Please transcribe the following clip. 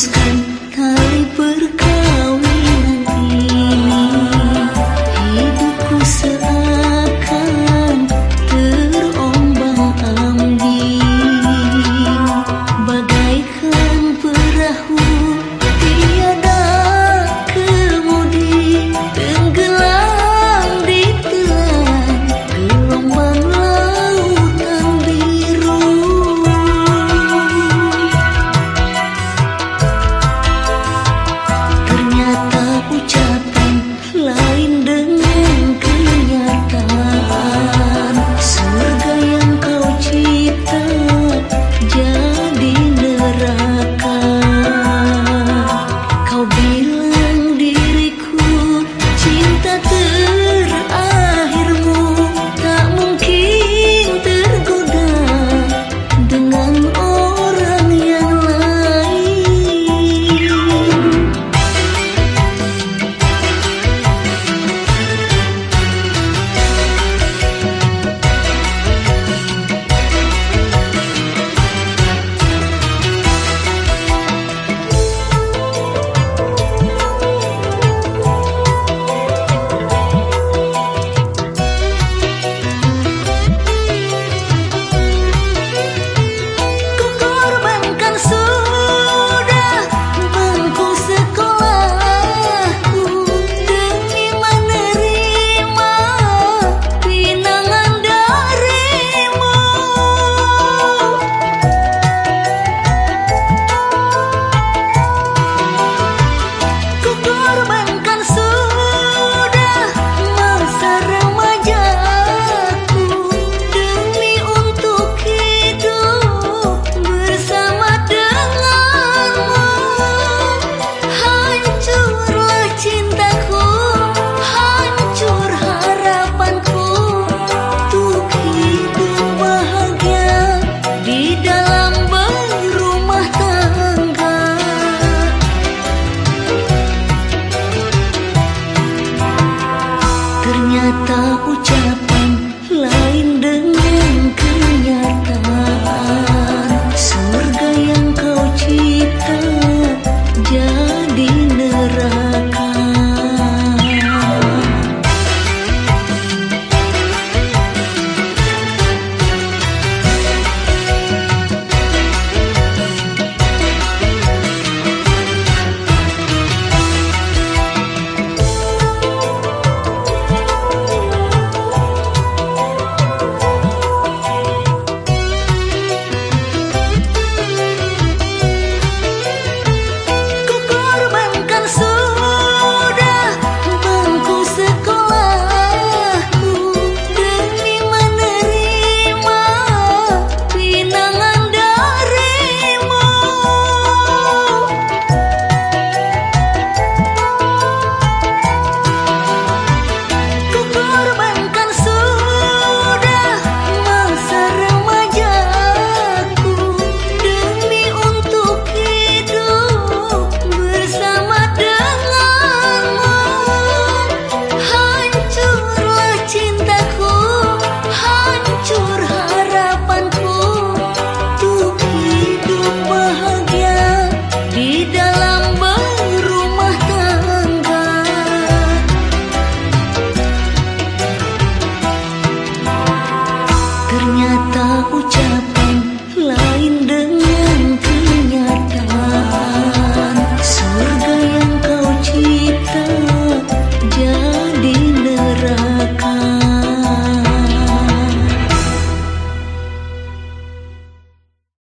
skin Ternyata ucapan lain Just